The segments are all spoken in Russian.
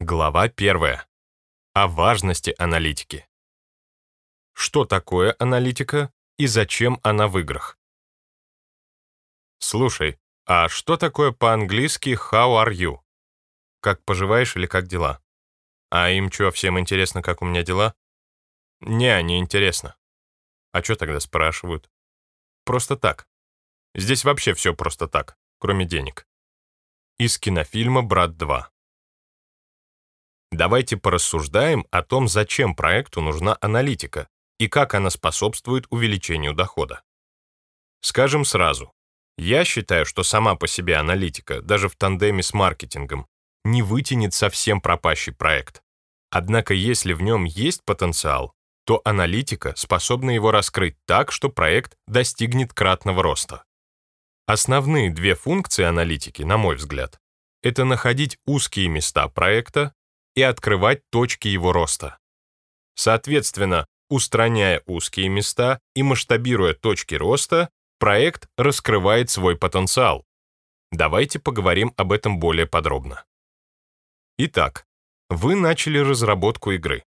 Глава 1. О важности аналитики. Что такое аналитика и зачем она в играх? Слушай, а что такое по-английски «how are you»? Как поживаешь или как дела? А им что, всем интересно, как у меня дела? Не, не интересно. А что тогда спрашивают? Просто так. Здесь вообще все просто так, кроме денег. Из кинофильма «Брат 2». Давайте порассуждаем о том, зачем проекту нужна аналитика и как она способствует увеличению дохода. Скажем сразу, я считаю, что сама по себе аналитика, даже в тандеме с маркетингом, не вытянет совсем пропащий проект. Однако если в нем есть потенциал, то аналитика способна его раскрыть так, что проект достигнет кратного роста. Основные две функции аналитики, на мой взгляд, это находить узкие места проекта и открывать точки его роста. Соответственно, устраняя узкие места и масштабируя точки роста, проект раскрывает свой потенциал. Давайте поговорим об этом более подробно. Итак, вы начали разработку игры.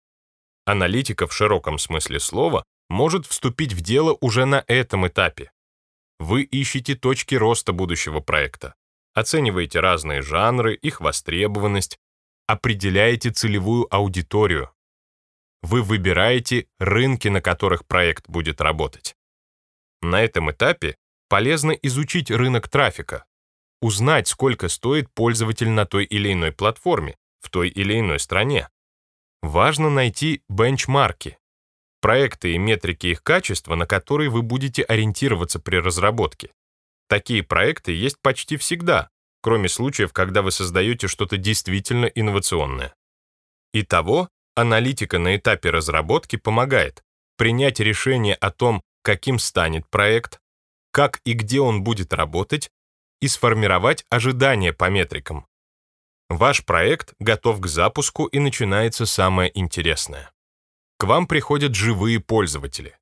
Аналитика в широком смысле слова может вступить в дело уже на этом этапе. Вы ищете точки роста будущего проекта, оцениваете разные жанры, их востребованность, определяете целевую аудиторию. Вы выбираете рынки, на которых проект будет работать. На этом этапе полезно изучить рынок трафика, узнать, сколько стоит пользователь на той или иной платформе, в той или иной стране. Важно найти бенчмарки, проекты и метрики их качества, на которые вы будете ориентироваться при разработке. Такие проекты есть почти всегда, кроме случаев, когда вы создаете что-то действительно инновационное. Итого, аналитика на этапе разработки помогает принять решение о том, каким станет проект, как и где он будет работать, и сформировать ожидания по метрикам. Ваш проект готов к запуску и начинается самое интересное. К вам приходят живые пользователи.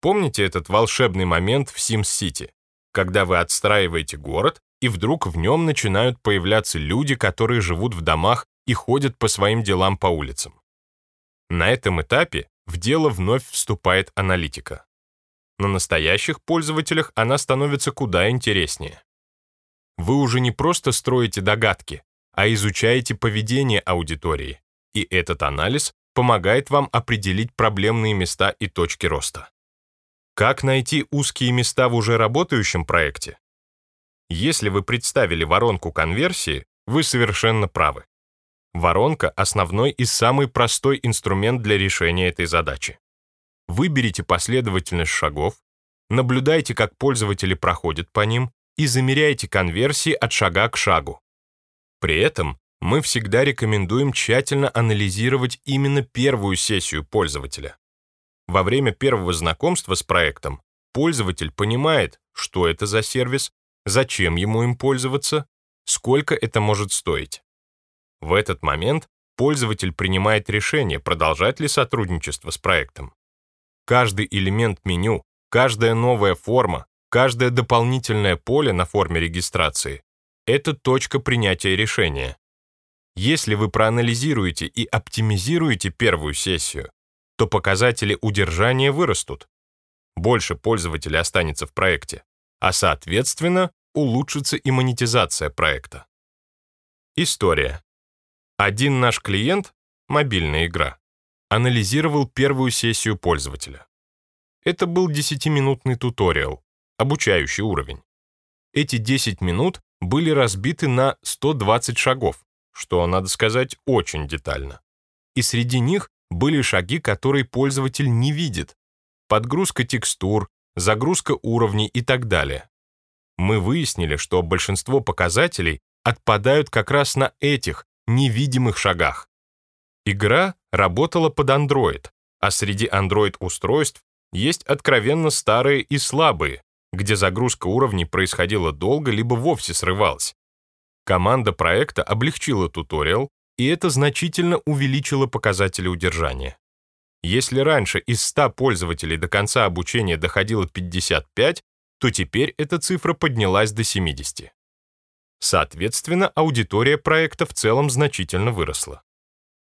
Помните этот волшебный момент в SimCity, когда вы отстраиваете город, и вдруг в нем начинают появляться люди, которые живут в домах и ходят по своим делам по улицам. На этом этапе в дело вновь вступает аналитика. На настоящих пользователях она становится куда интереснее. Вы уже не просто строите догадки, а изучаете поведение аудитории, и этот анализ помогает вам определить проблемные места и точки роста. Как найти узкие места в уже работающем проекте? Если вы представили воронку конверсии, вы совершенно правы. Воронка — основной и самый простой инструмент для решения этой задачи. Выберите последовательность шагов, наблюдайте, как пользователи проходят по ним и замеряйте конверсии от шага к шагу. При этом мы всегда рекомендуем тщательно анализировать именно первую сессию пользователя. Во время первого знакомства с проектом пользователь понимает, что это за сервис, зачем ему им пользоваться, сколько это может стоить. В этот момент пользователь принимает решение, продолжать ли сотрудничество с проектом. Каждый элемент меню, каждая новая форма, каждое дополнительное поле на форме регистрации — это точка принятия решения. Если вы проанализируете и оптимизируете первую сессию, то показатели удержания вырастут. Больше пользователей останется в проекте, а соответственно улучшится и монетизация проекта. История. Один наш клиент, мобильная игра, анализировал первую сессию пользователя. Это был 10-минутный туториал, обучающий уровень. Эти 10 минут были разбиты на 120 шагов, что, надо сказать, очень детально. И среди них были шаги, которые пользователь не видит. Подгрузка текстур, загрузка уровней и так далее мы выяснили, что большинство показателей отпадают как раз на этих невидимых шагах. Игра работала под Android, а среди Android-устройств есть откровенно старые и слабые, где загрузка уровней происходила долго либо вовсе срывалась. Команда проекта облегчила туториал, и это значительно увеличило показатели удержания. Если раньше из 100 пользователей до конца обучения доходило 55, то теперь эта цифра поднялась до 70. Соответственно, аудитория проекта в целом значительно выросла.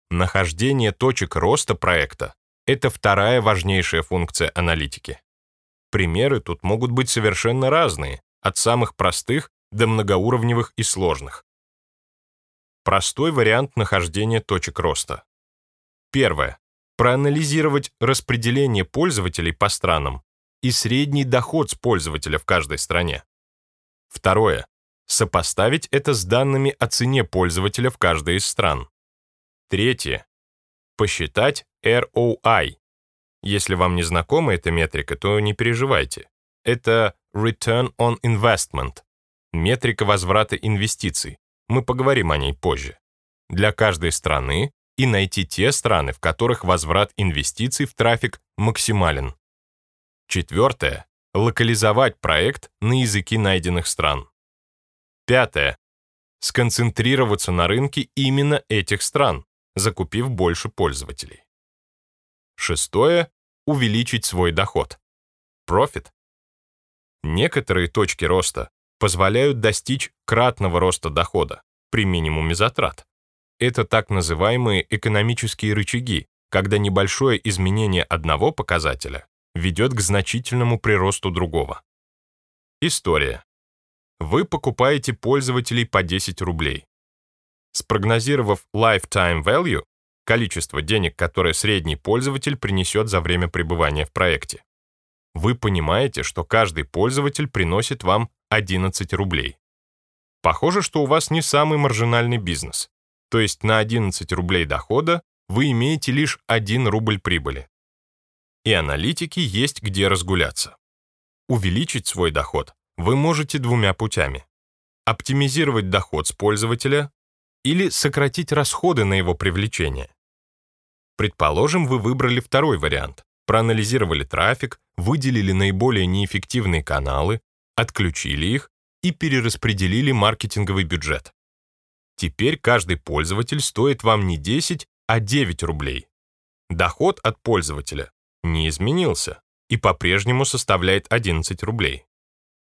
Нахождение точек роста проекта – это вторая важнейшая функция аналитики. Примеры тут могут быть совершенно разные, от самых простых до многоуровневых и сложных. Простой вариант нахождения точек роста. Первое. Проанализировать распределение пользователей по странам и средний доход с пользователя в каждой стране. Второе. Сопоставить это с данными о цене пользователя в каждой из стран. Третье. Посчитать ROI. Если вам не знакома эта метрика, то не переживайте. Это Return on Investment, метрика возврата инвестиций. Мы поговорим о ней позже. Для каждой страны и найти те страны, в которых возврат инвестиций в трафик максимален. Четвертое. Локализовать проект на языки найденных стран. Пятое. Сконцентрироваться на рынке именно этих стран, закупив больше пользователей. Шестое – увеличить свой доход. Профит. Некоторые точки роста позволяют достичь кратного роста дохода при минимуме затрат. Это так называемые экономические рычаги, когда небольшое изменение одного показателя ведет к значительному приросту другого. История. Вы покупаете пользователей по 10 рублей. Спрогнозировав lifetime value, количество денег, которое средний пользователь принесет за время пребывания в проекте, вы понимаете, что каждый пользователь приносит вам 11 рублей. Похоже, что у вас не самый маржинальный бизнес. То есть на 11 рублей дохода вы имеете лишь 1 рубль прибыли. И аналитики есть где разгуляться. Увеличить свой доход вы можете двумя путями. Оптимизировать доход с пользователя или сократить расходы на его привлечение. Предположим, вы выбрали второй вариант, проанализировали трафик, выделили наиболее неэффективные каналы, отключили их и перераспределили маркетинговый бюджет. Теперь каждый пользователь стоит вам не 10, а 9 рублей. Доход от пользователя не изменился и по-прежнему составляет 11 рублей.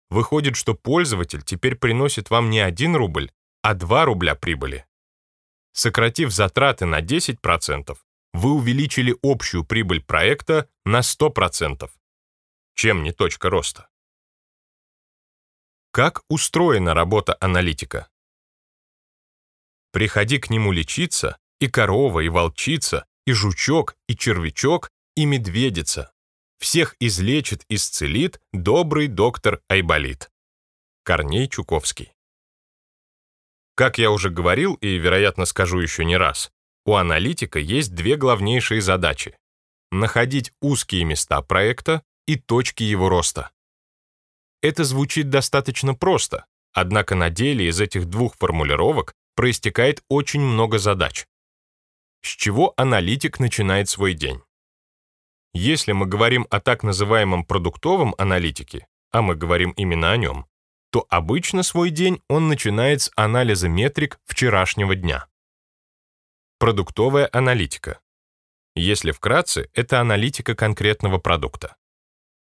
Выходит, что пользователь теперь приносит вам не 1 рубль, а 2 рубля прибыли. Сократив затраты на 10%, вы увеличили общую прибыль проекта на 100%. Чем не точка роста? Как устроена работа аналитика? Приходи к нему лечиться, и корова, и волчица, и жучок, и червячок, и медведица. Всех излечит, исцелит добрый доктор Айболит. Корней Чуковский. Как я уже говорил и, вероятно, скажу еще не раз, у аналитика есть две главнейшие задачи — находить узкие места проекта и точки его роста. Это звучит достаточно просто, однако на деле из этих двух формулировок проистекает очень много задач. С чего аналитик начинает свой день? Если мы говорим о так называемом продуктовом аналитике, а мы говорим именно о нем, то обычно свой день он начинает с анализа метрик вчерашнего дня. Продуктовая аналитика. Если вкратце, это аналитика конкретного продукта.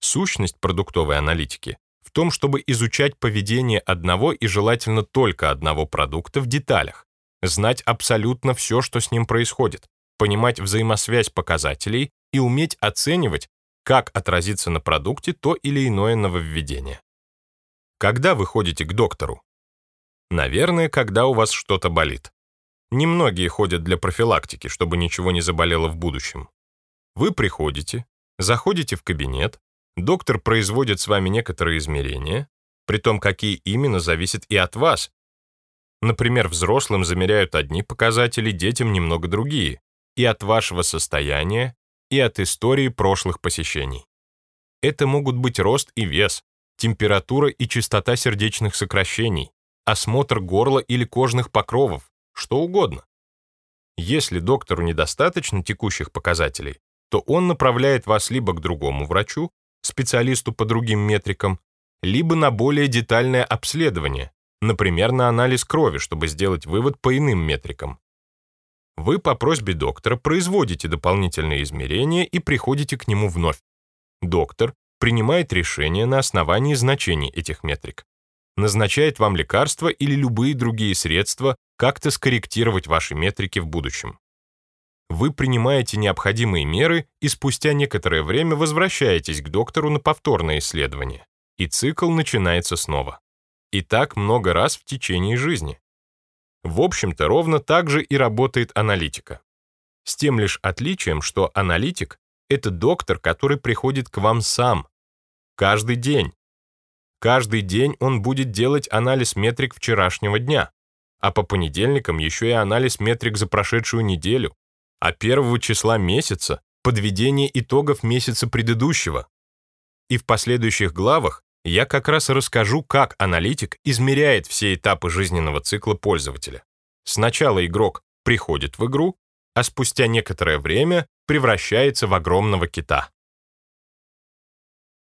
Сущность продуктовой аналитики в том, чтобы изучать поведение одного и желательно только одного продукта в деталях, знать абсолютно все, что с ним происходит, понимать взаимосвязь показателей и уметь оценивать, как отразится на продукте то или иное нововведение. Когда вы ходите к доктору? Наверное, когда у вас что-то болит. Немногие ходят для профилактики, чтобы ничего не заболело в будущем. Вы приходите, заходите в кабинет, Доктор производит с вами некоторые измерения, при том, какие именно, зависит и от вас. Например, взрослым замеряют одни показатели, детям немного другие, и от вашего состояния, и от истории прошлых посещений. Это могут быть рост и вес, температура и частота сердечных сокращений, осмотр горла или кожных покровов, что угодно. Если доктору недостаточно текущих показателей, то он направляет вас либо к другому врачу, специалисту по другим метрикам, либо на более детальное обследование, например, на анализ крови, чтобы сделать вывод по иным метрикам. Вы по просьбе доктора производите дополнительные измерения и приходите к нему вновь. Доктор принимает решение на основании значений этих метрик. назначает вам лекарства или любые другие средства как-то скорректировать ваши метрики в будущем. Вы принимаете необходимые меры и спустя некоторое время возвращаетесь к доктору на повторное исследование, и цикл начинается снова. И так много раз в течение жизни. В общем-то, ровно так же и работает аналитика. С тем лишь отличием, что аналитик — это доктор, который приходит к вам сам. Каждый день. Каждый день он будет делать анализ метрик вчерашнего дня, а по понедельникам еще и анализ метрик за прошедшую неделю, а первого числа месяца — подведение итогов месяца предыдущего. И в последующих главах я как раз расскажу, как аналитик измеряет все этапы жизненного цикла пользователя. Сначала игрок приходит в игру, а спустя некоторое время превращается в огромного кита.